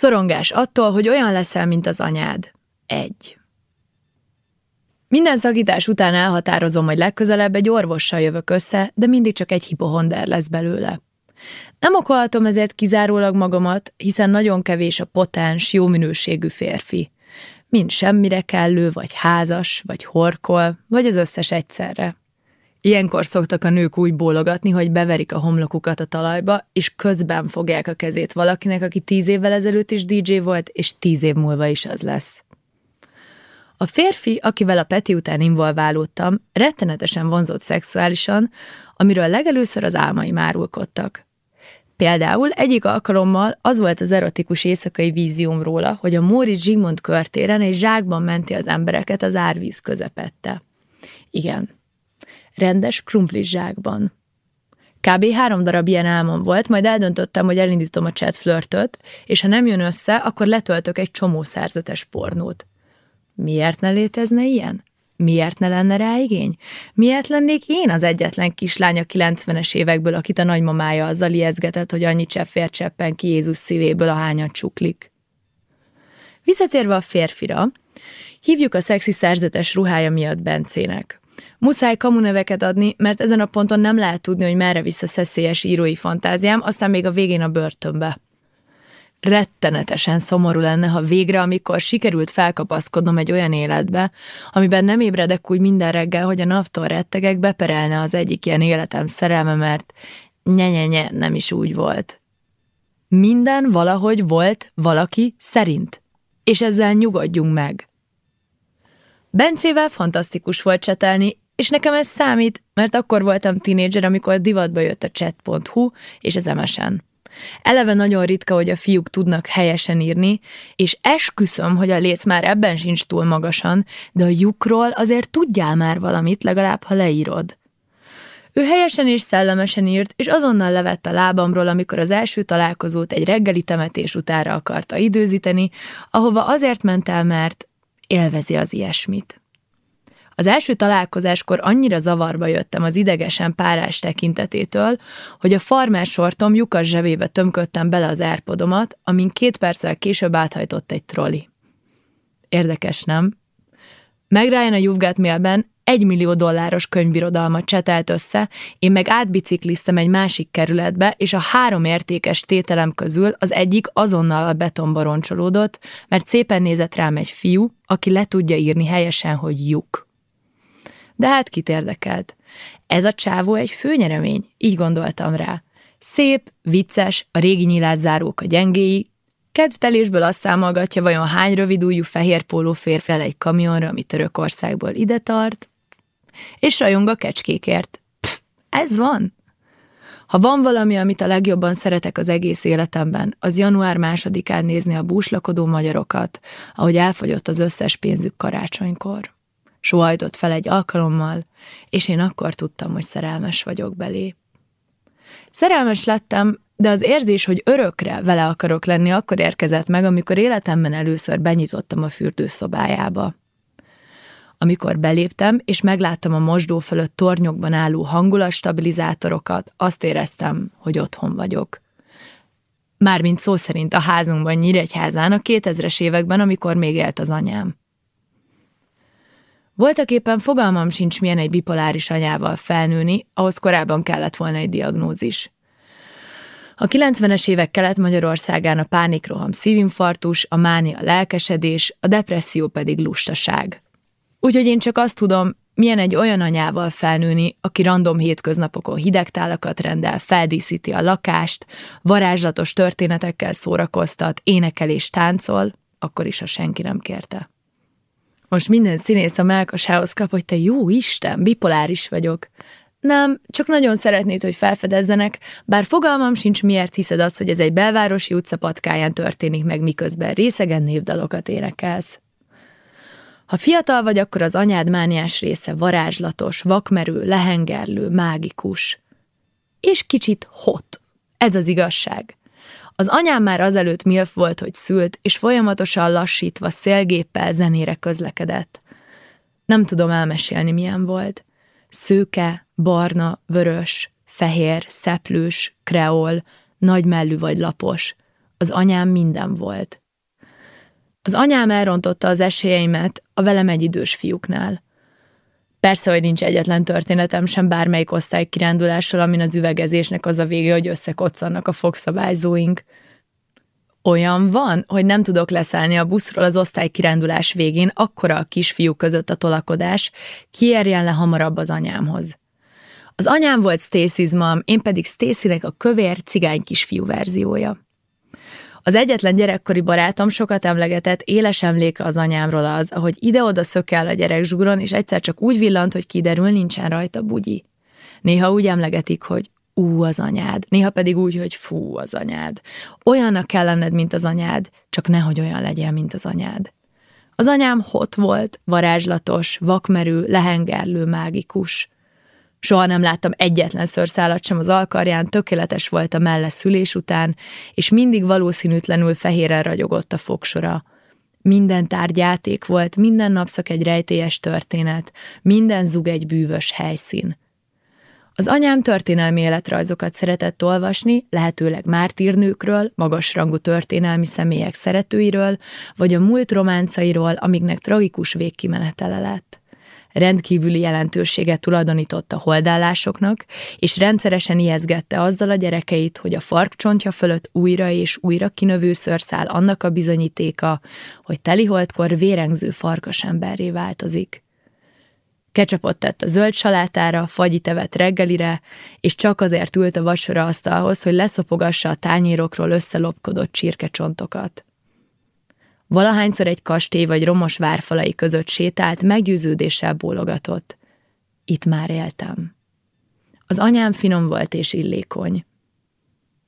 Szorongás attól, hogy olyan leszel, mint az anyád. Egy. Minden szakítás után elhatározom, hogy legközelebb egy orvossal jövök össze, de mindig csak egy hipohonder lesz belőle. Nem okolhatom ezért kizárólag magamat, hiszen nagyon kevés a potens, jó minőségű férfi. Mind semmire kellő, vagy házas, vagy horkol, vagy az összes egyszerre. Ilyenkor szoktak a nők úgy bólogatni, hogy beverik a homlokukat a talajba, és közben fogják a kezét valakinek, aki tíz évvel ezelőtt is DJ volt, és tíz év múlva is az lesz. A férfi, akivel a Peti után involválódtam, rettenetesen vonzott szexuálisan, amiről legelőször az álmai márulkodtak. Például egyik alkalommal az volt az erotikus éjszakai vízium róla, hogy a Móri Zsigmond körtéren egy zsákban menti az embereket az árvíz közepette. Igen, rendes krumplis zsákban. Kb. három darab ilyen álmom volt, majd eldöntöttem, hogy elindítom a chat flörtöt, és ha nem jön össze, akkor letöltök egy csomó szerzetes pornót. Miért ne létezne ilyen? Miért ne lenne rá igény? Miért lennék én az egyetlen kislány a 90-es évekből, akit a nagymamája azzal ijeszgetett, hogy annyi cseppfér cseppen ki Jézus szívéből a hányat csuklik? Visszatérve a férfira, hívjuk a szexi szerzetes ruhája miatt Bencének. Muszáj kamuneveket adni, mert ezen a ponton nem lehet tudni, hogy merre vissza szeszélyes írói fantáziám, aztán még a végén a börtönbe rettenetesen szomorú lenne, ha végre, amikor sikerült felkapaszkodnom egy olyan életbe, amiben nem ébredek úgy minden reggel, hogy a naptól rettegek, beperelne az egyik ilyen életem szerelme, mert nye nem is úgy volt. Minden valahogy volt valaki szerint, és ezzel nyugodjunk meg. Bencével fantasztikus volt csetelni, és nekem ez számít, mert akkor voltam tinédzser, amikor divatba jött a chat.hu és az MSN. Eleve nagyon ritka, hogy a fiúk tudnak helyesen írni, és esküszöm, hogy a léc már ebben sincs túl magasan, de a lyukról azért tudjál már valamit, legalább ha leírod. Ő helyesen és szellemesen írt, és azonnal levett a lábamról, amikor az első találkozót egy reggeli temetés utára akarta időzíteni, ahova azért ment el, mert élvezi az ilyesmit. Az első találkozáskor annyira zavarba jöttem az idegesen párás tekintetétől, hogy a farmer sortom lyukas zsebébe tömködtem bele az árpodomat, amin két perccel később áthajtott egy troli. Érdekes, nem? Meg Ryan a You've egy millió dolláros könyvbirodalmat csetelt össze, én meg átbicikliztem egy másik kerületbe, és a három értékes tételem közül az egyik azonnal a betonba roncsolódott, mert szépen nézett rám egy fiú, aki le tudja írni helyesen, hogy lyuk. De hát kit érdekelt? Ez a csávó egy főnyeremény, így gondoltam rá. Szép, vicces, a régi nyilászárók a gyengéi, kedvtelésből azt számolgatja, vajon hány rövidújú fehér póló fér fel egy kamionra, ami Törökországból ide tart, és rajong a kecskékért. Pff, ez van. Ha van valami, amit a legjobban szeretek az egész életemben, az január másodikán nézni a búslakodó magyarokat, ahogy elfogyott az összes pénzük karácsonykor sohajtott fel egy alkalommal, és én akkor tudtam, hogy szerelmes vagyok belé. Szerelmes lettem, de az érzés, hogy örökre vele akarok lenni, akkor érkezett meg, amikor életemben először benyitottam a fürdőszobájába. Amikor beléptem, és megláttam a mosdó fölött tornyokban álló hangulatstabilizátorokat, azt éreztem, hogy otthon vagyok. Mármint szó szerint a házunkban Nyíregyházán a 2000-es években, amikor még élt az anyám. Voltak éppen fogalmam sincs, milyen egy bipoláris anyával felnőni, ahhoz korábban kellett volna egy diagnózis. A 90-es évek Kelet-Magyarországán a pánikroham szívinfarktus, a mánia lelkesedés, a depresszió pedig lustaság. Úgyhogy én csak azt tudom, milyen egy olyan anyával felnőni, aki random hétköznapokon hidegtálakat rendel, feldíszíti a lakást, varázslatos történetekkel szórakoztat, énekel és táncol, akkor is, ha senki nem kérte. Most minden színész a melkasához kap, hogy te jó Isten, bipoláris vagyok. Nem, csak nagyon szeretnéd, hogy felfedezzenek, bár fogalmam sincs, miért hiszed azt, hogy ez egy belvárosi utca patkáján történik meg, miközben részegen névdalokat énekelsz. Ha fiatal vagy, akkor az anyád mániás része varázslatos, vakmerő, lehengerlő, mágikus. És kicsit hot. Ez az igazság. Az anyám már azelőtt milf volt, hogy szült, és folyamatosan lassítva szélgéppel zenére közlekedett. Nem tudom elmesélni, milyen volt. Szőke, barna, vörös, fehér, szeplős, kreol, nagymellű vagy lapos. Az anyám minden volt. Az anyám elrontotta az esélyeimet a velem egy idős fiúknál. Persze, hogy nincs egyetlen történetem sem bármelyik osztály kirándulással, amin az üvegezésnek az a vége, hogy összekoccannak a fogszabályzóink. Olyan van, hogy nem tudok leszállni a buszról az osztály kirándulás végén, akkora a kisfiú között a tolakodás, kiérjen le hamarabb az anyámhoz. Az anyám volt Stacy's mam, én pedig Stacynek a kövér cigány kisfiú verziója. Az egyetlen gyerekkori barátom sokat emlegetett, éles emléke az anyámról az, ahogy ide-oda szökel a gyerek zsugoron, és egyszer csak úgy villant, hogy kiderül, nincsen rajta bugyi. Néha úgy emlegetik, hogy ú, az anyád, néha pedig úgy, hogy fú, az anyád. Olyannak kell lenned, mint az anyád, csak nehogy olyan legyél, mint az anyád. Az anyám hot volt, varázslatos, vakmerő, lehengerlő, mágikus. Soha nem láttam egyetlen szőrszálat sem az alkarján, tökéletes volt a melle szülés után, és mindig valószínűtlenül fehéren ragyogott a fogsora. Minden tárgy játék volt, minden napszak egy rejtélyes történet, minden zug egy bűvös helyszín. Az anyám történelmi életrajzokat szeretett olvasni, lehetőleg mártírnőkről, magasrangú történelmi személyek szeretőiről, vagy a múlt románcairól, amiknek tragikus végkimenetele lett rendkívüli jelentőséget tulajdonított a holdállásoknak, és rendszeresen ijeszgette azzal a gyerekeit, hogy a farkcsontja fölött újra és újra kinövő szőrszál annak a bizonyítéka, hogy teliholdkor vérengző farkas emberré változik. Kecsapot tett a zöld salátára, fagyit evett reggelire, és csak azért ült a vacsora asztalhoz, hogy leszopogassa a tányérokról összelopkodott csirkecsontokat. Valahányszor egy kastély vagy romos várfalai között sétált, meggyőződéssel bólogatott. Itt már éltem. Az anyám finom volt és illékony.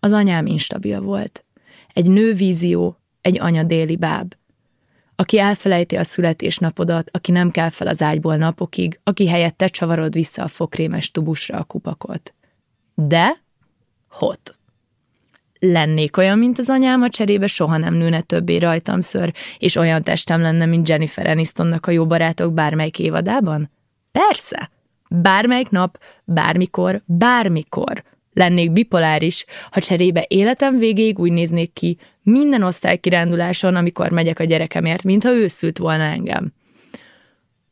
Az anyám instabil volt. Egy nő vízió, egy anya déli báb. Aki elfelejti a születésnapodat, aki nem kell fel az ágyból napokig, aki helyett te csavarod vissza a fokrémes tubusra a kupakot. De hot lennék olyan, mint az anyám, a cserébe soha nem nőne többé rajtam ször, és olyan testem lenne, mint Jennifer Anistonnak a jó barátok bármelyik évadában? Persze! Bármelyik nap, bármikor, bármikor. Lennék bipoláris, ha cserébe életem végéig úgy néznék ki minden osztálykiránduláson, amikor megyek a gyerekemért, mintha ő szült volna engem.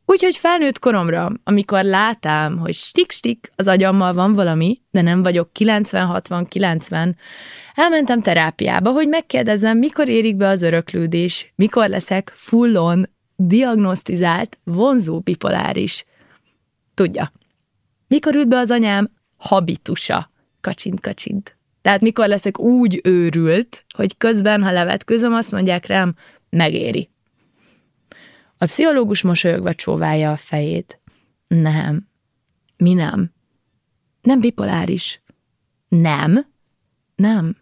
Úgyhogy felnőtt koromra, amikor látám, hogy stik-stik az agyammal van valami, de nem vagyok 90-60-90, elmentem terápiába, hogy megkérdezem, mikor érik be az öröklődés, mikor leszek full-on, diagnosztizált, vonzó bipoláris. Tudja, mikor ült be az anyám habitusa, kacsint-kacsint. Tehát mikor leszek úgy őrült, hogy közben, ha levetközöm, azt mondják rám, megéri. A pszichológus mosolyogva csóválja a fejét. Nem. Mi nem? Nem bipoláris. Nem? Nem.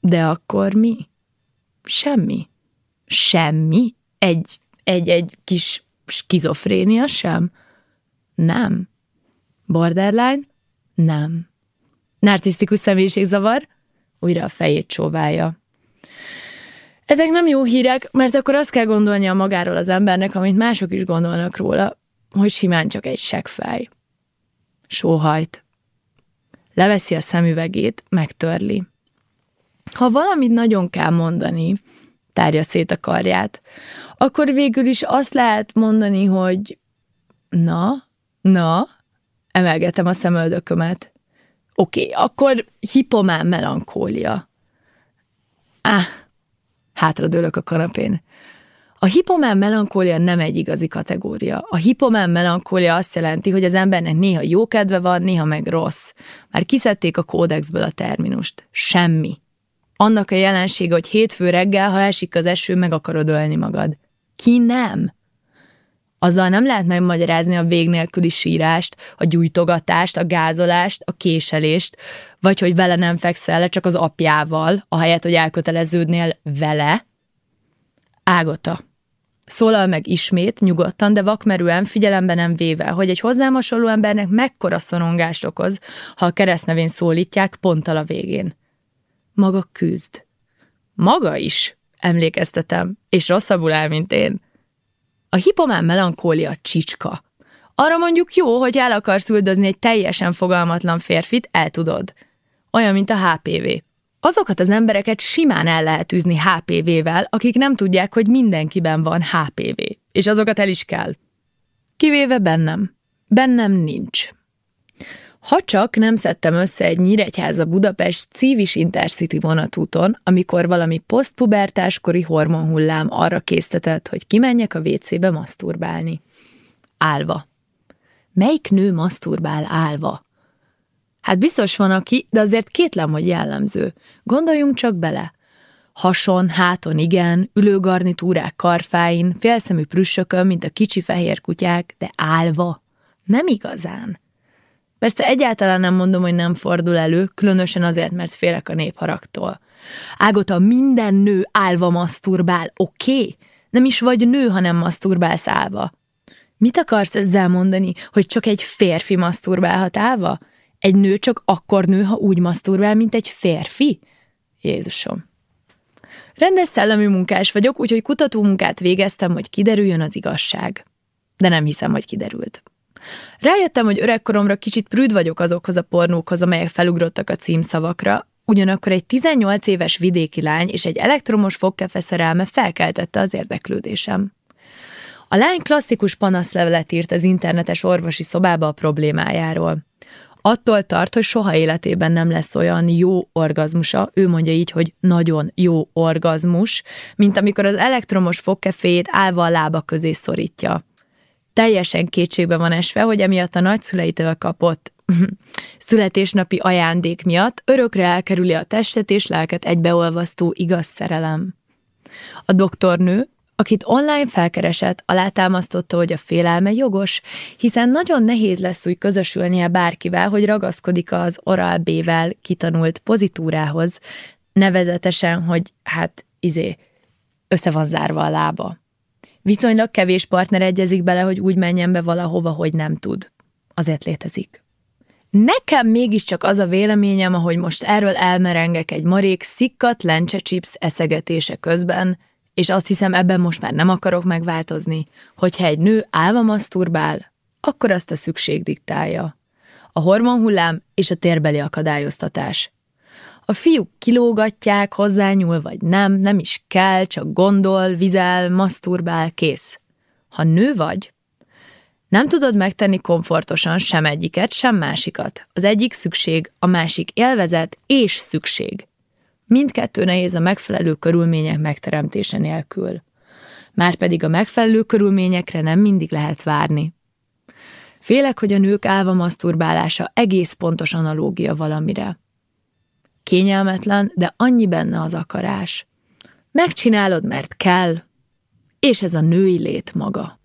De akkor mi? Semmi. Semmi? Egy, egy, egy kis skizofrénia sem? Nem. Borderline? Nem. Narcisztikus személyiségzavar? Újra a fejét csóválja. Ezek nem jó hírek, mert akkor azt kell gondolnia magáról az embernek, amit mások is gondolnak róla, hogy simán csak egy seggfej. Sóhajt. Leveszi a szemüvegét, megtörli. Ha valamit nagyon kell mondani, tárja szét a karját, akkor végül is azt lehet mondani, hogy na, na, emelgetem a szemöldökömet. Oké, okay, akkor hipomán melankólia. Ah, hátradőlök a kanapén. A hipomán melankólia nem egy igazi kategória. A hipomán melankólia azt jelenti, hogy az embernek néha jó kedve van, néha meg rossz. Már kiszedték a kódexből a terminust. Semmi. Annak a jelensége, hogy hétfő reggel, ha esik az eső, meg akarod ölni magad. Ki nem? Azzal nem lehet megmagyarázni a vég nélküli sírást, a gyújtogatást, a gázolást, a késelést, vagy hogy vele nem fekszel le, csak az apjával, ahelyett, hogy elköteleződnél vele. Ágota. Szólal meg ismét, nyugodtan, de vakmerően figyelembe nem véve, hogy egy hozzám hasonló embernek mekkora szorongást okoz, ha a keresztnevén szólítják ponttal a végén. Maga küzd. Maga is, emlékeztetem, és rosszabbul áll, mint én. A hipomán melankólia csicska. Arra mondjuk jó, hogy el akarsz üldözni egy teljesen fogalmatlan férfit, el tudod. Olyan, mint a HPV. Azokat az embereket simán el lehet űzni HPV-vel, akik nem tudják, hogy mindenkiben van HPV, és azokat el is kell. Kivéve bennem. Bennem nincs. Ha csak nem szedtem össze egy Nyíregyháza Budapest Civis Intercity vonatúton, amikor valami posztpubertáskori hormonhullám arra késztetett, hogy kimenjek a WC-be maszturbálni. Álva. Melyik nő maszturbál állva? Hát biztos van aki, de azért kétlem, hogy jellemző. Gondoljunk csak bele. Hason, háton igen, ülőgarnitúrák karfáin, félszemű prüssökön, mint a kicsi fehér kutyák, de állva. Nem igazán. Persze egyáltalán nem mondom, hogy nem fordul elő, különösen azért, mert félek a népharagtól. Ágota, minden nő állva maszturbál, oké? Okay? Nem is vagy nő, hanem maszturbálsz állva. Mit akarsz ezzel mondani, hogy csak egy férfi maszturbálhat állva? Egy nő csak akkor nő, ha úgy maszturbál, mint egy férfi? Jézusom. Rendes szellemi munkás vagyok, úgyhogy kutatómunkát végeztem, hogy kiderüljön az igazság. De nem hiszem, hogy kiderült. Rájöttem, hogy öregkoromra kicsit prűd vagyok azokhoz a pornókhoz, amelyek felugrottak a címszavakra, ugyanakkor egy 18 éves vidéki lány és egy elektromos fogkefe szerelme felkeltette az érdeklődésem. A lány klasszikus panaszlevelet írt az internetes orvosi szobába a problémájáról. Attól tart, hogy soha életében nem lesz olyan jó orgazmusa, ő mondja így, hogy nagyon jó orgazmus, mint amikor az elektromos fogkeféjét állva a lába közé szorítja teljesen kétségbe van esve, hogy emiatt a nagyszüleitől kapott születésnapi ajándék miatt örökre elkerüli a testet és lelket egybeolvasztó igaz szerelem. A doktornő, akit online felkeresett, alátámasztotta, hogy a félelme jogos, hiszen nagyon nehéz lesz úgy közösülnie bárkivel, hogy ragaszkodik az oral B-vel kitanult pozitúrához, nevezetesen, hogy hát izé, össze van zárva a lába. Viszonylag kevés partner egyezik bele, hogy úgy menjen be valahova, hogy nem tud. Azért létezik. Nekem mégiscsak az a véleményem, ahogy most erről elmerengek egy marék szikkat lencse chips eszegetése közben, és azt hiszem ebben most már nem akarok megváltozni, hogyha egy nő álva maszturbál, akkor azt a szükség diktálja. A hormonhullám és a térbeli akadályoztatás. A fiúk kilógatják, hozzányúl vagy nem, nem is kell, csak gondol, vizel, maszturbál, kész. Ha nő vagy, nem tudod megtenni komfortosan sem egyiket, sem másikat. Az egyik szükség, a másik élvezet és szükség. Mindkettő nehéz a megfelelő körülmények megteremtése nélkül. Márpedig a megfelelő körülményekre nem mindig lehet várni. Félek, hogy a nők álva maszturbálása egész pontos analógia valamire. Kényelmetlen, de annyi benne az akarás. Megcsinálod, mert kell, és ez a női lét maga.